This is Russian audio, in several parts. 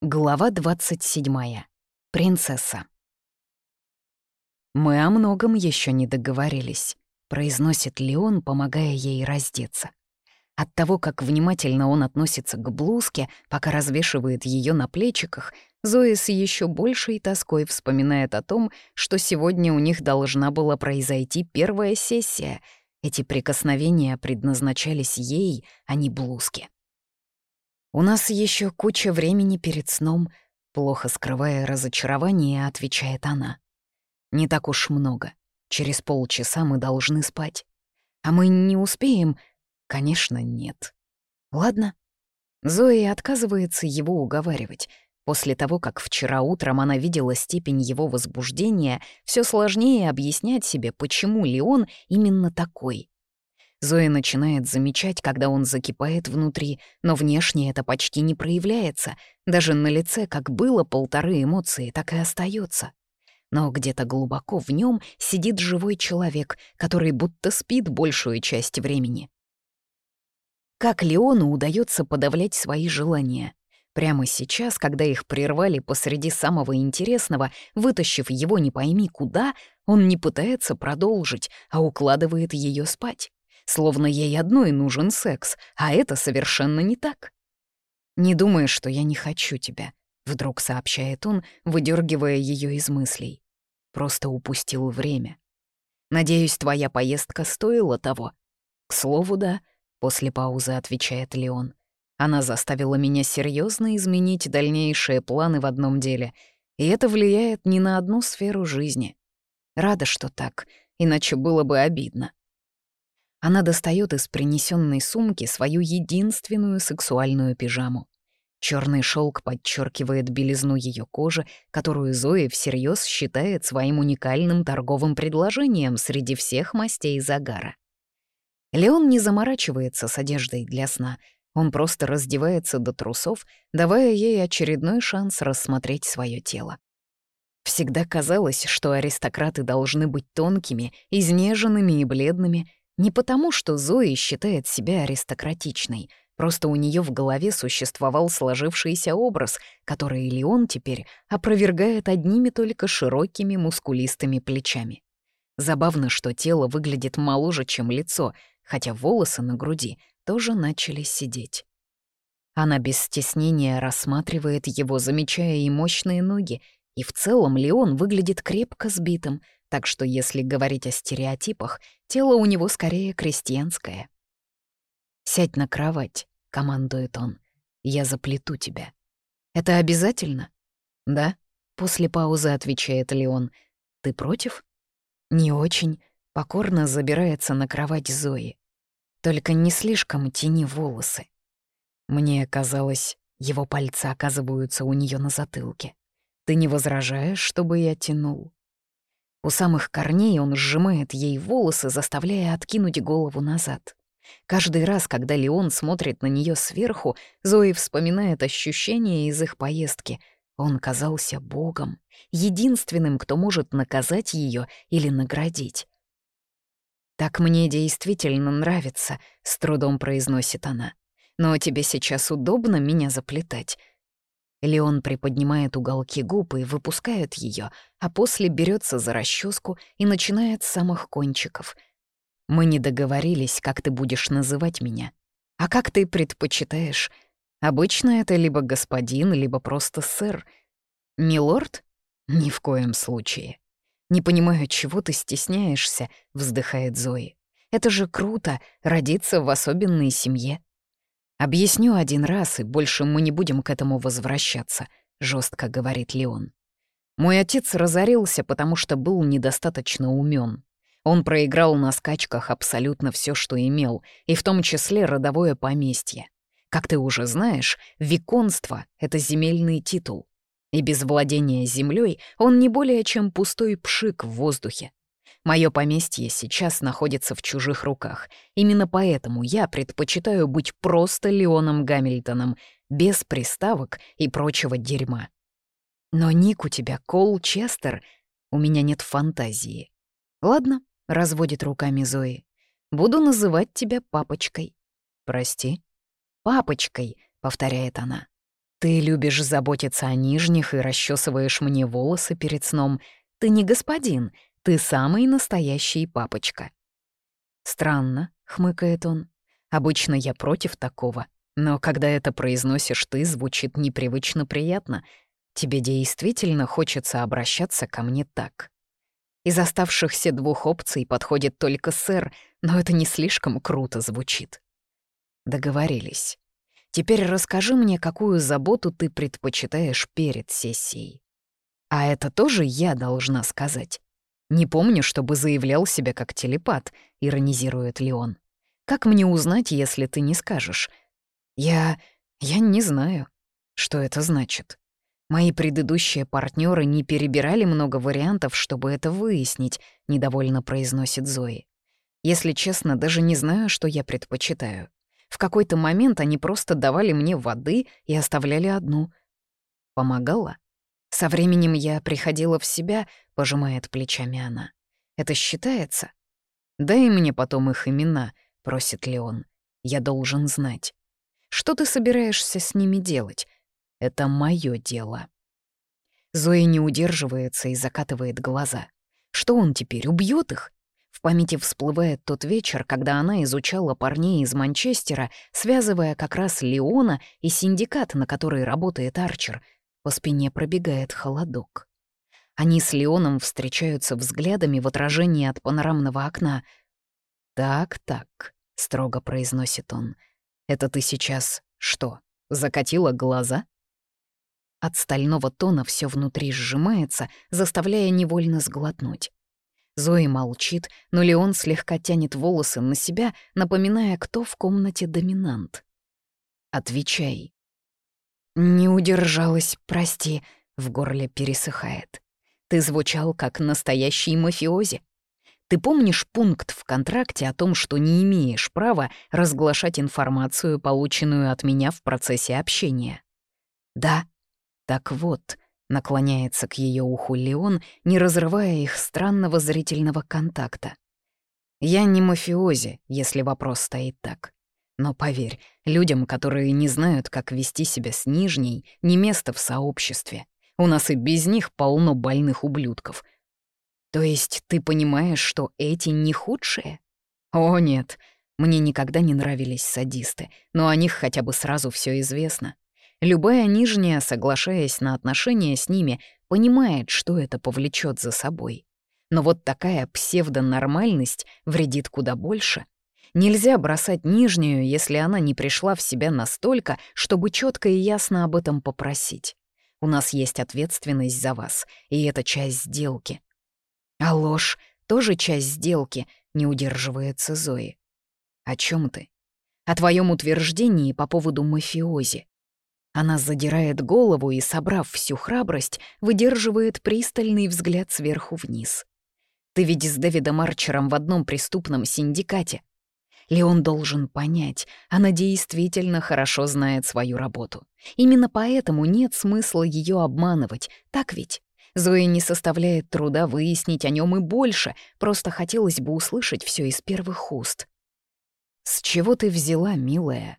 Глава 27. Принцесса. «Мы о многом еще не договорились», — произносит Леон, помогая ей раздеться. От того, как внимательно он относится к блузке, пока развешивает ее на плечиках, Зоя с еще большей тоской вспоминает о том, что сегодня у них должна была произойти первая сессия. Эти прикосновения предназначались ей, а не блузке. «У нас еще куча времени перед сном», — плохо скрывая разочарование, отвечает она. «Не так уж много. Через полчаса мы должны спать. А мы не успеем?» «Конечно, нет». «Ладно». Зоя отказывается его уговаривать. После того, как вчера утром она видела степень его возбуждения, все сложнее объяснять себе, почему Леон именно такой. Зоя начинает замечать, когда он закипает внутри, но внешне это почти не проявляется. Даже на лице как было полторы эмоции, так и остается. Но где-то глубоко в нем сидит живой человек, который будто спит большую часть времени. Как Леону удается подавлять свои желания? Прямо сейчас, когда их прервали посреди самого интересного, вытащив его не пойми куда, он не пытается продолжить, а укладывает ее спать словно ей одной нужен секс, а это совершенно не так. «Не думай, что я не хочу тебя», — вдруг сообщает он, выдергивая ее из мыслей. «Просто упустил время. Надеюсь, твоя поездка стоила того». «К слову, да», — после паузы отвечает Леон. «Она заставила меня серьезно изменить дальнейшие планы в одном деле, и это влияет не на одну сферу жизни. Рада, что так, иначе было бы обидно. Она достает из принесенной сумки свою единственную сексуальную пижаму. Черный шелк подчеркивает белизну ее кожи, которую Зоя всерьез считает своим уникальным торговым предложением среди всех мастей загара. Леон не заморачивается с одеждой для сна, он просто раздевается до трусов, давая ей очередной шанс рассмотреть свое тело. Всегда казалось, что аристократы должны быть тонкими, изнеженными и бледными, не потому, что Зои считает себя аристократичной, просто у нее в голове существовал сложившийся образ, который Леон теперь опровергает одними только широкими мускулистыми плечами. Забавно, что тело выглядит моложе, чем лицо, хотя волосы на груди тоже начали сидеть. Она без стеснения рассматривает его, замечая и мощные ноги, и в целом Леон выглядит крепко сбитым — так что если говорить о стереотипах, тело у него скорее крестьянское. «Сядь на кровать», — командует он. «Я заплету тебя». «Это обязательно?» «Да», — после паузы отвечает Леон. «Ты против?» «Не очень», — покорно забирается на кровать Зои. «Только не слишком тяни волосы». Мне казалось, его пальцы оказываются у нее на затылке. «Ты не возражаешь, чтобы я тянул?» У самых корней он сжимает ей волосы, заставляя откинуть голову назад. Каждый раз, когда Леон смотрит на нее сверху, Зои вспоминает ощущения из их поездки. Он казался богом, единственным, кто может наказать ее или наградить. «Так мне действительно нравится», — с трудом произносит она. «Но тебе сейчас удобно меня заплетать. Леон приподнимает уголки губ и выпускает ее, а после берется за расческу и начинает с самых кончиков. «Мы не договорились, как ты будешь называть меня. А как ты предпочитаешь? Обычно это либо господин, либо просто сэр. Милорд? Ни в коем случае. Не понимаю, чего ты стесняешься», — вздыхает Зои. «Это же круто — родиться в особенной семье». «Объясню один раз, и больше мы не будем к этому возвращаться», — жестко говорит Леон. «Мой отец разорился, потому что был недостаточно умен. Он проиграл на скачках абсолютно все, что имел, и в том числе родовое поместье. Как ты уже знаешь, виконство — это земельный титул. И без владения землей он не более чем пустой пшик в воздухе. Мое поместье сейчас находится в чужих руках. Именно поэтому я предпочитаю быть просто Леоном Гамильтоном, без приставок и прочего дерьма. Но ник у тебя Кол Честер, у меня нет фантазии. Ладно, разводит руками Зои. Буду называть тебя папочкой. Прости. Папочкой, повторяет она. Ты любишь заботиться о нижних и расчесываешь мне волосы перед сном. Ты не господин, ты самый настоящий папочка. Странно, хмыкает он. Обычно я против такого, но когда это произносишь ты, звучит непривычно приятно. Тебе действительно хочется обращаться ко мне так. Из оставшихся двух опций подходит только сэр, но это не слишком круто звучит. Договорились. Теперь расскажи мне, какую заботу ты предпочитаешь перед сессией. А это тоже я должна сказать. Не помню, чтобы заявлял себя как телепат, иронизирует Леон. Как мне узнать, если ты не скажешь? Я... я не знаю, что это значит. Мои предыдущие партнеры не перебирали много вариантов, чтобы это выяснить, недовольно произносит Зои. Если честно, даже не знаю, что я предпочитаю. В какой-то момент они просто давали мне воды и оставляли одну. Помогала? Со временем я приходила в себя, пожимает плечами она. Это считается? Дай мне потом их имена, просит Леон. Я должен знать. Что ты собираешься с ними делать? Это мое дело. Зоя не удерживается и закатывает глаза. Что он теперь, убьет их? В памяти всплывает тот вечер, когда она изучала парней из Манчестера, связывая как раз Леона и синдикат, на который работает Арчер. По спине пробегает холодок. Они с Леоном встречаются взглядами в отражении от панорамного окна. «Так-так», — строго произносит он, — «это ты сейчас что, закатила глаза?» От стального тона все внутри сжимается, заставляя невольно сглотнуть. Зои молчит, но Леон слегка тянет волосы на себя, напоминая, кто в комнате доминант. «Отвечай». «Не удержалась, прости», — в горле пересыхает. «Ты звучал как настоящий мафиози. Ты помнишь пункт в контракте о том, что не имеешь права разглашать информацию, полученную от меня в процессе общения?» «Да», так вот, наклоняется к ее уху Леон, не разрывая их странного зрительного контакта. Я не мафиози, если вопрос стоит так. Но поверь, людям, которые не знают, как вести себя с нижней, не место в сообществе. У нас и без них полно больных ублюдков. То есть ты понимаешь, что эти не худшие? О, нет, мне никогда не нравились садисты, но о них хотя бы сразу все известно. Любая нижняя, соглашаясь на отношения с ними, понимает, что это повлечет за собой. Но вот такая псевдонормальность вредит куда больше. Нельзя бросать нижнюю, если она не пришла в себя настолько, чтобы четко и ясно об этом попросить. У нас есть ответственность за вас, и это часть сделки. А ложь — тоже часть сделки, не удерживается Зои. О чем ты? О твоем утверждении по поводу мафиози. Она задирает голову и, собрав всю храбрость, выдерживает пристальный взгляд сверху вниз. «Ты ведь с Дэвидом Арчером в одном преступном синдикате. Леон должен понять, она действительно хорошо знает свою работу. Именно поэтому нет смысла ее обманывать, так ведь? Зои не составляет труда выяснить о нем и больше, просто хотелось бы услышать все из первых уст. «С чего ты взяла, милая?»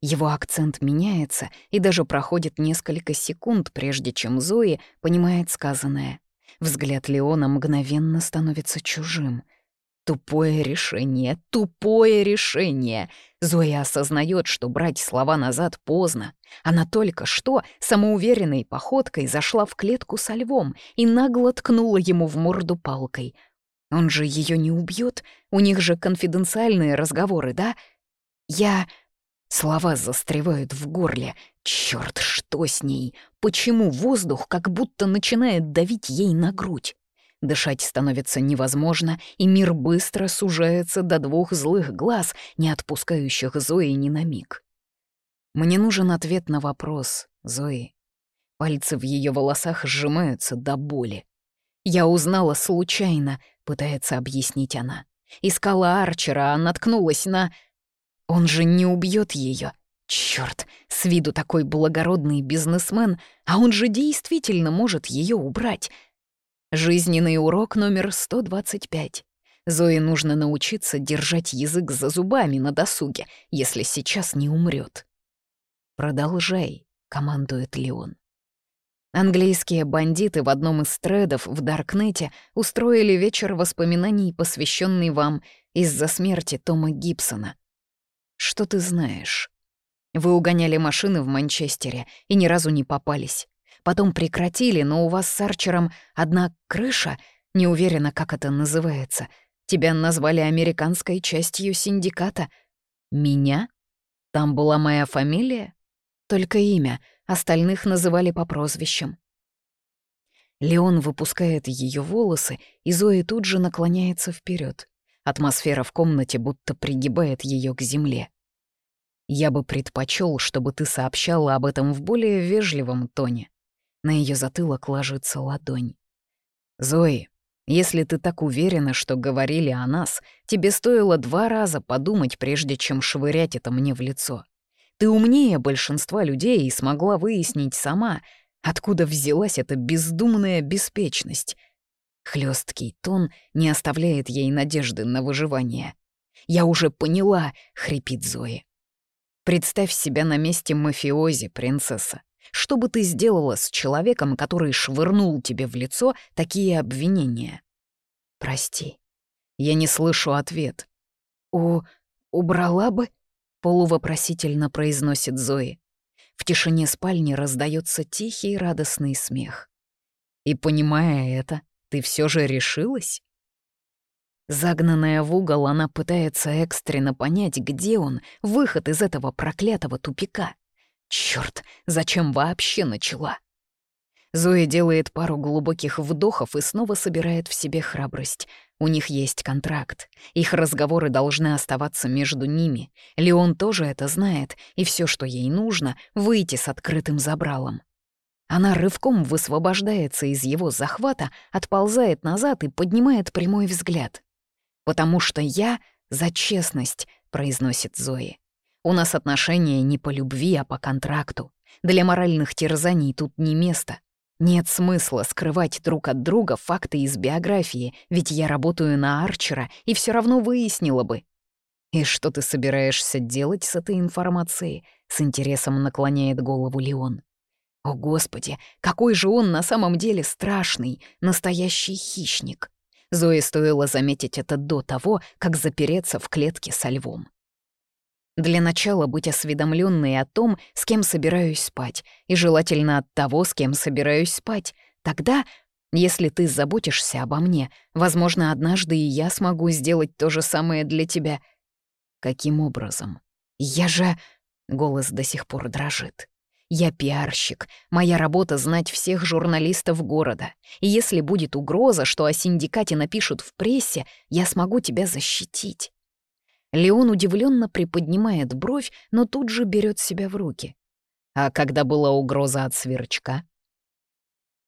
Его акцент меняется, и даже проходит несколько секунд, прежде чем Зои понимает сказанное. Взгляд Леона мгновенно становится чужим. Тупое решение, тупое решение. Зоя осознает, что брать слова назад поздно. Она только что самоуверенной походкой зашла в клетку со львом и нагло ткнула ему в морду палкой. Он же ее не убьет, у них же конфиденциальные разговоры, да? Я... Слова застревают в горле. Черт, что с ней? Почему воздух как будто начинает давить ей на грудь? Дышать становится невозможно, и мир быстро сужается до двух злых глаз, не отпускающих Зои ни на миг. Мне нужен ответ на вопрос, Зои. Пальцы в ее волосах сжимаются до боли. «Я узнала случайно», — пытается объяснить она. «Искала Арчера, а наткнулась на...» Он же не убьет ее. Черт, с виду такой благородный бизнесмен, а он же действительно может ее убрать. Жизненный урок номер 125. Зое нужно научиться держать язык за зубами на досуге, если сейчас не умрет. Продолжай, командует Леон. Английские бандиты в одном из тредов в Даркнете устроили вечер воспоминаний, посвященный вам из-за смерти Тома Гибсона. Что ты знаешь? Вы угоняли машины в Манчестере и ни разу не попались. Потом прекратили, но у вас с Арчером одна крыша, не уверена, как это называется. Тебя назвали американской частью синдиката. Меня? Там была моя фамилия? Только имя, остальных называли по прозвищам. Леон выпускает ее волосы, и Зои тут же наклоняется вперед. Атмосфера в комнате будто пригибает ее к земле. Я бы предпочел, чтобы ты сообщала об этом в более вежливом тоне. На ее затылок ложится ладонь. «Зои, если ты так уверена, что говорили о нас, тебе стоило два раза подумать, прежде чем швырять это мне в лицо. Ты умнее большинства людей и смогла выяснить сама, откуда взялась эта бездумная беспечность». Хлесткий тон не оставляет ей надежды на выживание. «Я уже поняла», — хрипит Зои. «Представь себя на месте мафиози, принцесса. Что бы ты сделала с человеком, который швырнул тебе в лицо такие обвинения? Прости. Я не слышу ответ. «У... убрала бы?» — полувопросительно произносит Зои. В тишине спальни раздается тихий радостный смех. «И понимая это, ты все же решилась?» Загнанная в угол, она пытается экстренно понять, где он, выход из этого проклятого тупика. Черт, зачем вообще начала? Зоя делает пару глубоких вдохов и снова собирает в себе храбрость. У них есть контракт. Их разговоры должны оставаться между ними. Леон тоже это знает, и все, что ей нужно, выйти с открытым забралом. Она рывком высвобождается из его захвата, отползает назад и поднимает прямой взгляд. «Потому что я за честность», — произносит Зои. У нас отношения не по любви, а по контракту. Для моральных терзаний тут не место. Нет смысла скрывать друг от друга факты из биографии, ведь я работаю на Арчера и все равно выяснила бы. «И что ты собираешься делать с этой информацией?» — с интересом наклоняет голову Леон. «О, Господи, какой же он на самом деле страшный, настоящий хищник!» Зоe стоило заметить это до того, как запереться в клетке со львом. Для начала быть осведомленной о том, с кем собираюсь спать, и желательно от того, с кем собираюсь спать. Тогда, если ты заботишься обо мне, возможно, однажды и я смогу сделать то же самое для тебя. Каким образом? Я же... Голос до сих пор дрожит. Я пиарщик. Моя работа — знать всех журналистов города. И если будет угроза, что о синдикате напишут в прессе, я смогу тебя защитить. Леон удивленно приподнимает бровь, но тут же берет себя в руки. А когда была угроза от сверчка?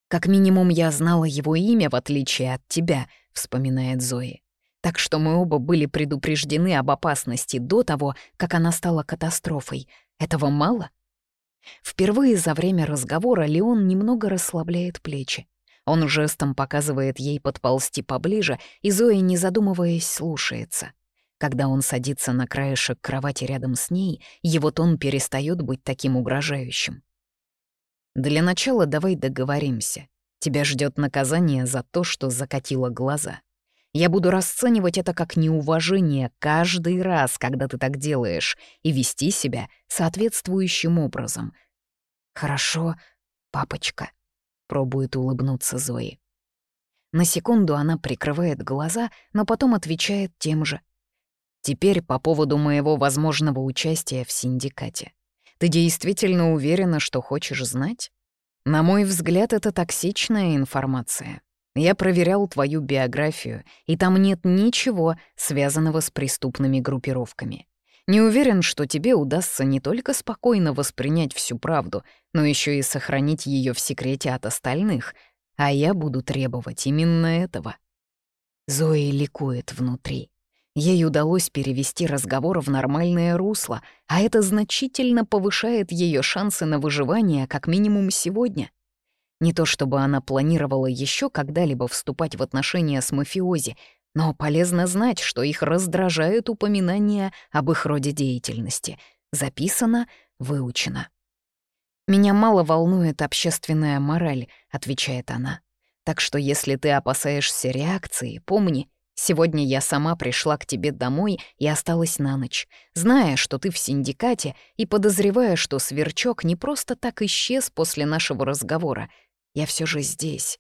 «Как минимум я знала его имя, в отличие от тебя», — вспоминает Зои. «Так что мы оба были предупреждены об опасности до того, как она стала катастрофой. Этого мало?» Впервые за время разговора Леон немного расслабляет плечи. Он жестом показывает ей подползти поближе, и Зоя, не задумываясь, слушается. Когда он садится на краешек кровати рядом с ней, его тон перестает быть таким угрожающим. «Для начала давай договоримся. Тебя ждет наказание за то, что закатила глаза. Я буду расценивать это как неуважение каждый раз, когда ты так делаешь, и вести себя соответствующим образом. Хорошо, папочка», — пробует улыбнуться Зои. На секунду она прикрывает глаза, но потом отвечает тем же — Теперь по поводу моего возможного участия в синдикате. Ты действительно уверена, что хочешь знать? На мой взгляд, это токсичная информация. Я проверял твою биографию, и там нет ничего, связанного с преступными группировками. Не уверен, что тебе удастся не только спокойно воспринять всю правду, но еще и сохранить ее в секрете от остальных, а я буду требовать именно этого. Зои ликует внутри. Ей удалось перевести разговор в нормальное русло, а это значительно повышает ее шансы на выживание как минимум сегодня. Не то чтобы она планировала еще когда-либо вступать в отношения с мафиози, но полезно знать, что их раздражают упоминания об их роде деятельности. Записано, выучено. «Меня мало волнует общественная мораль», — отвечает она. «Так что если ты опасаешься реакции, помни, сегодня я сама пришла к тебе домой и осталась на ночь, зная, что ты в синдикате и подозревая, что сверчок не просто так исчез после нашего разговора. Я все же здесь».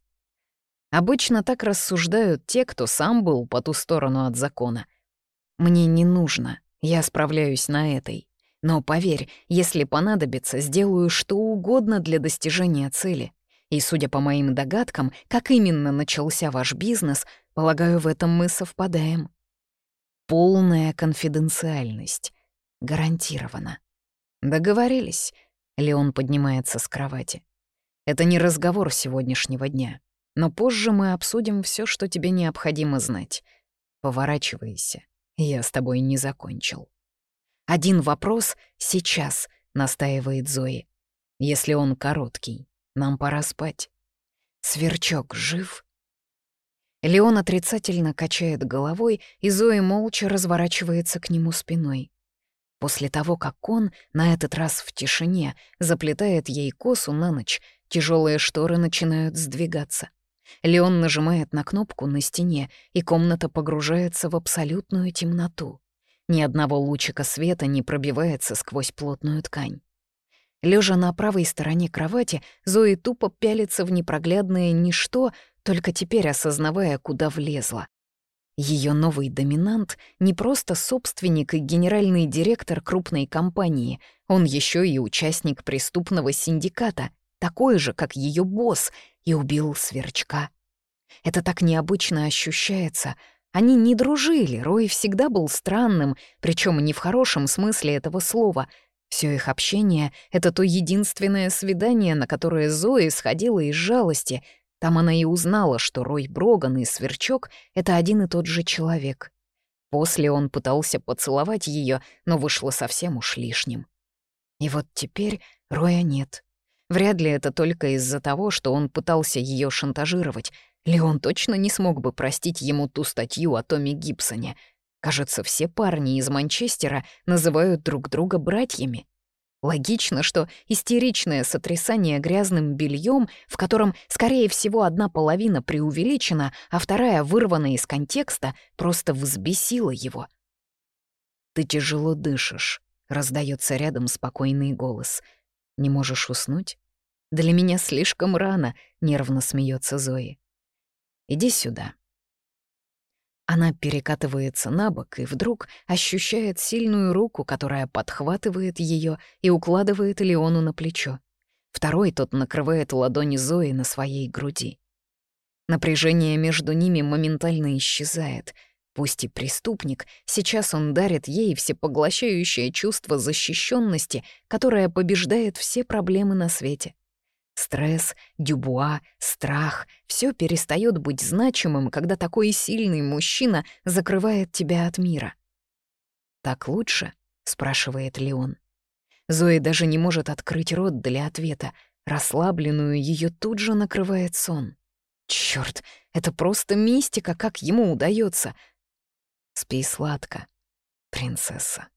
Обычно так рассуждают те, кто сам был по ту сторону от закона. «Мне не нужно, я справляюсь на этой». Но поверь, если понадобится, сделаю что угодно для достижения цели. И, судя по моим догадкам, как именно начался ваш бизнес, полагаю, в этом мы совпадаем. Полная конфиденциальность. Гарантировано. Договорились. Леон поднимается с кровати. Это не разговор сегодняшнего дня. Но позже мы обсудим все, что тебе необходимо знать. Поворачивайся. Я с тобой не закончил. Один вопрос сейчас, настаивает Зои. Если он короткий, нам пора спать. Сверчок жив? Леон отрицательно качает головой, и Зои молча разворачивается к нему спиной. После того, как он, на этот раз в тишине, заплетает ей косу на ночь, тяжелые шторы начинают сдвигаться. Леон нажимает на кнопку на стене, и комната погружается в абсолютную темноту. Ни одного лучика света не пробивается сквозь плотную ткань. Лежа на правой стороне кровати, Зои тупо пялится в непроглядное ничто, только теперь осознавая, куда влезла. Ее новый доминант не просто собственник и генеральный директор крупной компании, он еще и участник преступного синдиката, такой же, как ее босс, и убил сверчка. Это так необычно ощущается — они не дружили, Рой всегда был странным, причем не в хорошем смысле этого слова. Все их общение — это то единственное свидание, на которое Зои сходила из жалости. Там она и узнала, что Рой Броган и Сверчок — это один и тот же человек. После он пытался поцеловать ее, но вышло совсем уж лишним. И вот теперь Роя нет. Вряд ли это только из-за того, что он пытался ее шантажировать — Леон точно не смог бы простить ему ту статью о Томе Гибсоне. Кажется, все парни из Манчестера называют друг друга братьями. Логично, что истеричное сотрясание грязным бельем, в котором, скорее всего, одна половина преувеличена, а вторая вырвана из контекста, просто взбесило его. «Ты тяжело дышишь», — раздается рядом спокойный голос. «Не можешь уснуть?» «Для меня слишком рано», — нервно смеется Зои. Иди сюда». Она перекатывается на бок и вдруг ощущает сильную руку, которая подхватывает ее и укладывает Леону на плечо. Второй тот накрывает ладони Зои на своей груди. Напряжение между ними моментально исчезает. Пусть и преступник, сейчас он дарит ей всепоглощающее чувство защищенности, которое побеждает все проблемы на свете. Стресс, дюбуа, страх — все перестает быть значимым, когда такой сильный мужчина закрывает тебя от мира. «Так лучше?» — спрашивает Леон. Зои даже не может открыть рот для ответа. Расслабленную ее тут же накрывает сон. Черт, это просто мистика, как ему удается. Спи сладко, принцесса.